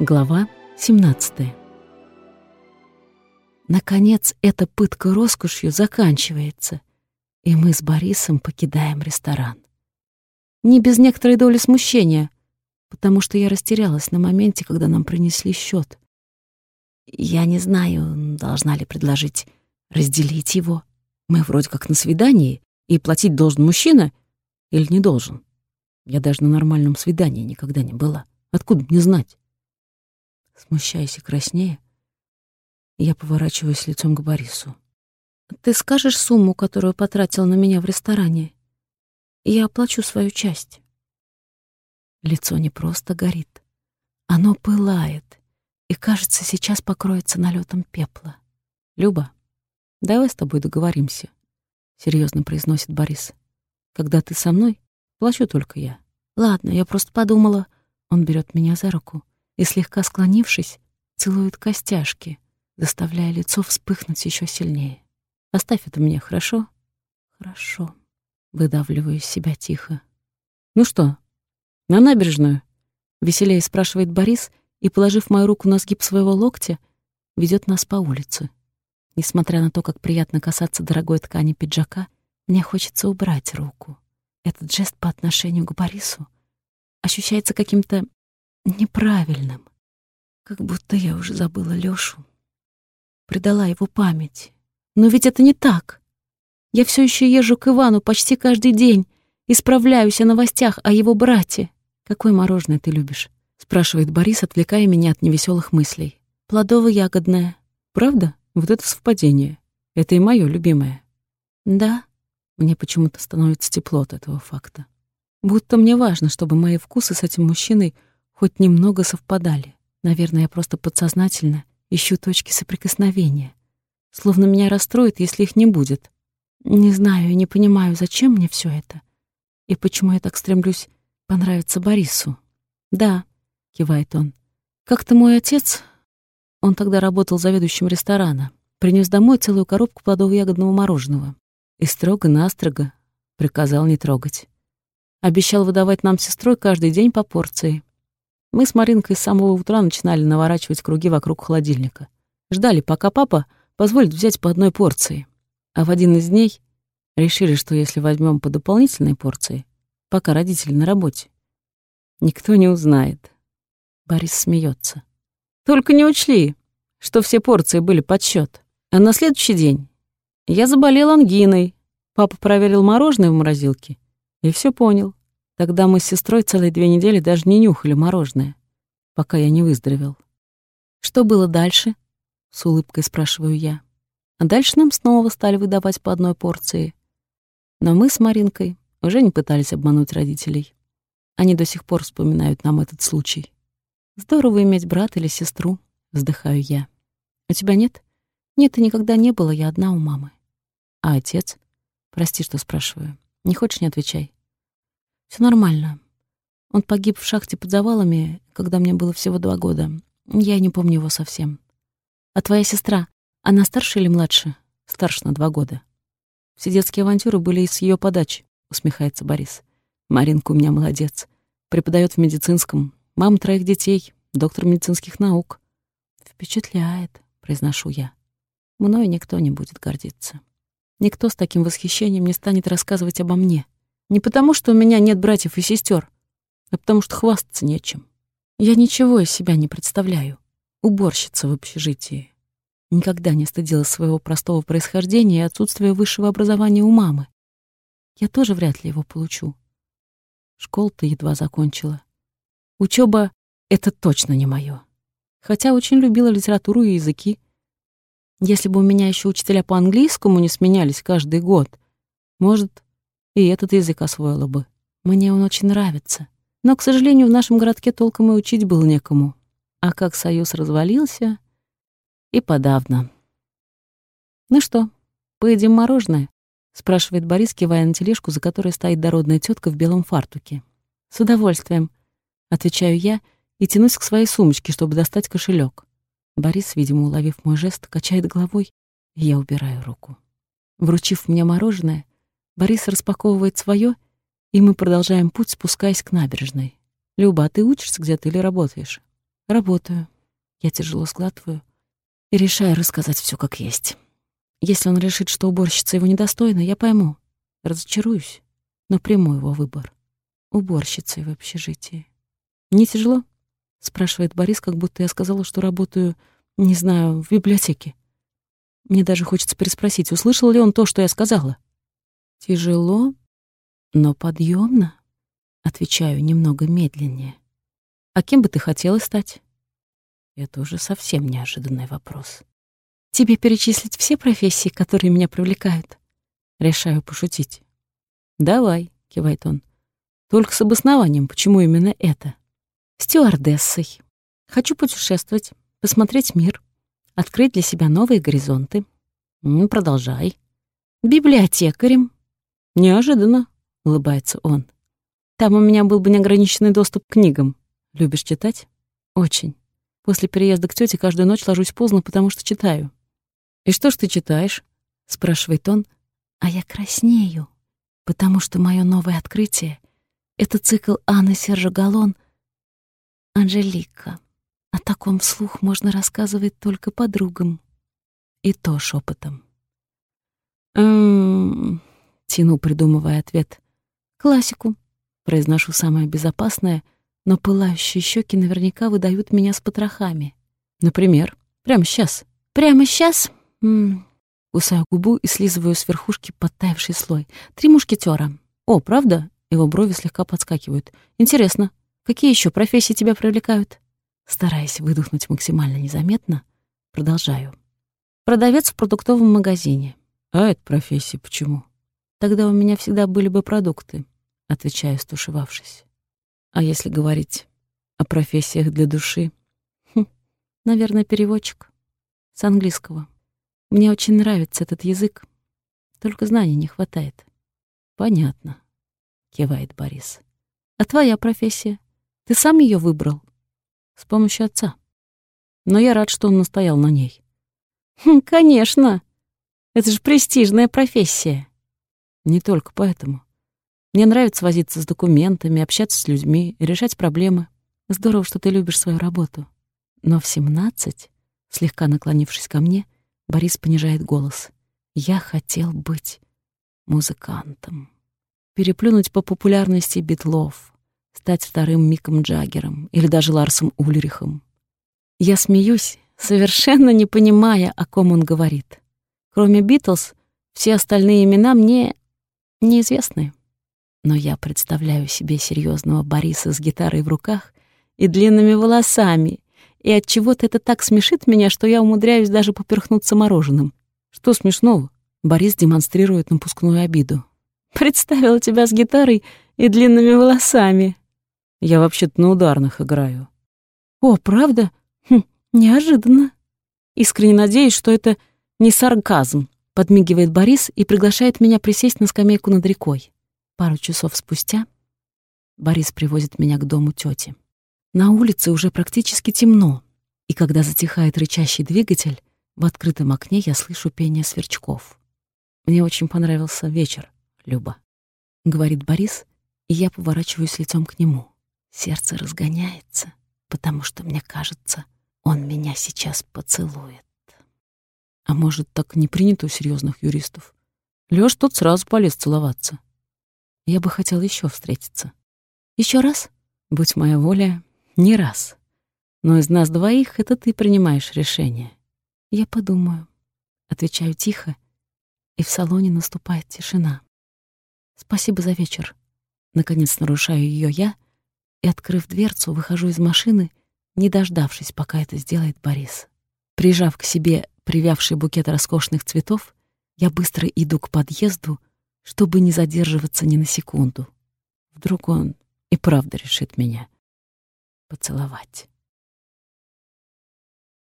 Глава 17 Наконец, эта пытка роскошью заканчивается, и мы с Борисом покидаем ресторан. Не без некоторой доли смущения, потому что я растерялась на моменте, когда нам принесли счет. Я не знаю, должна ли предложить разделить его. Мы вроде как на свидании, и платить должен мужчина или не должен. Я даже на нормальном свидании никогда не была. Откуда мне знать? Смущаясь и краснея, я поворачиваюсь лицом к Борису. «Ты скажешь сумму, которую потратил на меня в ресторане? Я оплачу свою часть». Лицо не просто горит. Оно пылает и, кажется, сейчас покроется налетом пепла. «Люба, давай с тобой договоримся», — серьезно произносит Борис. «Когда ты со мной, плачу только я». «Ладно, я просто подумала...» Он берет меня за руку и, слегка склонившись, целует костяшки, заставляя лицо вспыхнуть еще сильнее. «Оставь это мне, хорошо?» «Хорошо», — выдавливаю из себя тихо. «Ну что, на набережную?» — веселее спрашивает Борис и, положив мою руку на сгиб своего локтя, ведет нас по улице. Несмотря на то, как приятно касаться дорогой ткани пиджака, мне хочется убрать руку. Этот жест по отношению к Борису ощущается каким-то неправильным. Как будто я уже забыла Лёшу. Предала его память. Но ведь это не так. Я все еще езжу к Ивану почти каждый день и справляюсь о новостях о его брате. «Какое мороженое ты любишь?» — спрашивает Борис, отвлекая меня от невеселых мыслей. «Плодово-ягодное. Правда? Вот это совпадение. Это и мое любимое». «Да». Мне почему-то становится тепло от этого факта. Будто мне важно, чтобы мои вкусы с этим мужчиной хоть немного совпадали. Наверное, я просто подсознательно ищу точки соприкосновения. Словно меня расстроит, если их не будет. Не знаю и не понимаю, зачем мне все это. И почему я так стремлюсь понравиться Борису. «Да», — кивает он. «Как-то мой отец, он тогда работал заведующим ресторана, принес домой целую коробку плодово-ягодного мороженого и строго-настрого приказал не трогать. Обещал выдавать нам сестрой каждый день по порции. Мы с Маринкой с самого утра начинали наворачивать круги вокруг холодильника. Ждали, пока папа позволит взять по одной порции. А в один из дней решили, что если возьмем по дополнительной порции, пока родители на работе, никто не узнает. Борис смеется. Только не учли, что все порции были под счет. А на следующий день я заболел ангиной. Папа проверил мороженое в морозилке и все понял. Тогда мы с сестрой целые две недели даже не нюхали мороженое, пока я не выздоровел. «Что было дальше?» — с улыбкой спрашиваю я. А дальше нам снова стали выдавать по одной порции. Но мы с Маринкой уже не пытались обмануть родителей. Они до сих пор вспоминают нам этот случай. Здорово иметь брата или сестру, вздыхаю я. У тебя нет? Нет, и никогда не было, я одна у мамы. А отец? Прости, что спрашиваю. Не хочешь, не отвечай. Все нормально. Он погиб в шахте под завалами, когда мне было всего два года. Я не помню его совсем. А твоя сестра, она старше или младше? Старше на два года. Все детские авантюры были из ее подачи, усмехается Борис. Маринка у меня молодец. Преподает в медицинском. Мама троих детей, доктор медицинских наук. Впечатляет, произношу я. Мною никто не будет гордиться. Никто с таким восхищением не станет рассказывать обо мне. Не потому, что у меня нет братьев и сестер, а потому что хвастаться нечем. Я ничего из себя не представляю. Уборщица в общежитии. Никогда не стыдилась своего простого происхождения и отсутствия высшего образования у мамы. Я тоже вряд ли его получу. Школу-то едва закончила. Учеба — это точно не мое. Хотя очень любила литературу и языки. Если бы у меня еще учителя по английскому не сменялись каждый год, может, и этот язык освоила бы. Мне он очень нравится. Но, к сожалению, в нашем городке толком и учить было некому. А как союз развалился, и подавно. «Ну что, поедим мороженое?» — спрашивает Борис, кивая на тележку, за которой стоит дородная тетка в белом фартуке. «С удовольствием», — отвечаю я и тянусь к своей сумочке, чтобы достать кошелек. Борис, видимо, уловив мой жест, качает головой, и я убираю руку. Вручив мне мороженое, Борис распаковывает свое, и мы продолжаем путь, спускаясь к набережной. «Люба, а ты учишься где-то или работаешь?» Работаю. Я тяжело сглатываю и решаю рассказать все как есть. Если он решит, что уборщица его недостойна, я пойму. Разочаруюсь, но приму его выбор. Уборщицей в общежитии. «Не тяжело?» — спрашивает Борис, как будто я сказала, что работаю, не знаю, в библиотеке. Мне даже хочется переспросить, услышал ли он то, что я сказала. «Тяжело, но подъемно», — отвечаю немного медленнее. «А кем бы ты хотела стать?» Это уже совсем неожиданный вопрос. «Тебе перечислить все профессии, которые меня привлекают?» Решаю пошутить. «Давай», — кивает он. «Только с обоснованием, почему именно это?» «Стюардессой. Хочу путешествовать, посмотреть мир, открыть для себя новые горизонты. Ну, продолжай. Библиотекарем. Неожиданно, улыбается он. Там у меня был бы неограниченный доступ к книгам. Любишь читать? Очень. После переезда к тете каждую ночь ложусь поздно, потому что читаю. «И что ж ты читаешь?» — спрашивает он. А я краснею, потому что мое новое открытие — это цикл Анны Сержа Галлон «Анжелика». О таком вслух можно рассказывать только подругам. И то шепотом. «М-м-м», тяну, придумывая ответ. «Классику», — произношу самое безопасное, но пылающие щеки наверняка выдают меня с потрохами. Например, прямо сейчас. Прямо сейчас? М-м. Кусаю губу и слизываю с верхушки подтаявший слой. Три мушкетера. О, правда? Его брови слегка подскакивают. Интересно, какие еще профессии тебя привлекают? Стараясь выдохнуть максимально незаметно, продолжаю. Продавец в продуктовом магазине. А это профессия почему? Тогда у меня всегда были бы продукты, отвечаю, стушевавшись. А если говорить о профессиях для души? Хм, наверное, переводчик. С английского. Мне очень нравится этот язык, только знаний не хватает. Понятно, кивает Борис. А твоя профессия? Ты сам ее выбрал? С помощью отца. Но я рад, что он настоял на ней. Хм, конечно. Это же престижная профессия. Не только поэтому. Мне нравится возиться с документами, общаться с людьми, решать проблемы. Здорово, что ты любишь свою работу. Но в семнадцать, слегка наклонившись ко мне, Борис понижает голос. Я хотел быть музыкантом. Переплюнуть по популярности битлов, стать вторым Миком Джаггером или даже Ларсом Ульрихом. Я смеюсь, совершенно не понимая, о ком он говорит. Кроме Битлз, все остальные имена мне неизвестны. Но я представляю себе серьезного Бориса с гитарой в руках и длинными волосами, и от чего-то это так смешит меня, что я умудряюсь даже поперхнуться мороженым. Что смешного? Борис демонстрирует напускную обиду. Представила тебя с гитарой и длинными волосами. Я вообще-то на ударных играю. О, правда? Хм, неожиданно. Искренне надеюсь, что это не сарказм, подмигивает Борис и приглашает меня присесть на скамейку над рекой. Пару часов спустя Борис привозит меня к дому тети. На улице уже практически темно, и когда затихает рычащий двигатель, в открытом окне я слышу пение сверчков. Мне очень понравился вечер, Люба, говорит Борис, и я поворачиваюсь лицом к нему. Сердце разгоняется, потому что мне кажется, он меня сейчас поцелует. А может, так не принято у серьезных юристов? Лёш тут сразу полез целоваться. Я бы хотел еще встретиться. Еще раз? Будь моя воля, не раз. Но из нас двоих это ты принимаешь решение. Я подумаю. Отвечаю тихо, и в салоне наступает тишина. Спасибо за вечер. Наконец нарушаю ее я — и, открыв дверцу, выхожу из машины, не дождавшись, пока это сделает Борис. Прижав к себе привявший букет роскошных цветов, я быстро иду к подъезду, чтобы не задерживаться ни на секунду. Вдруг он и правда решит меня поцеловать.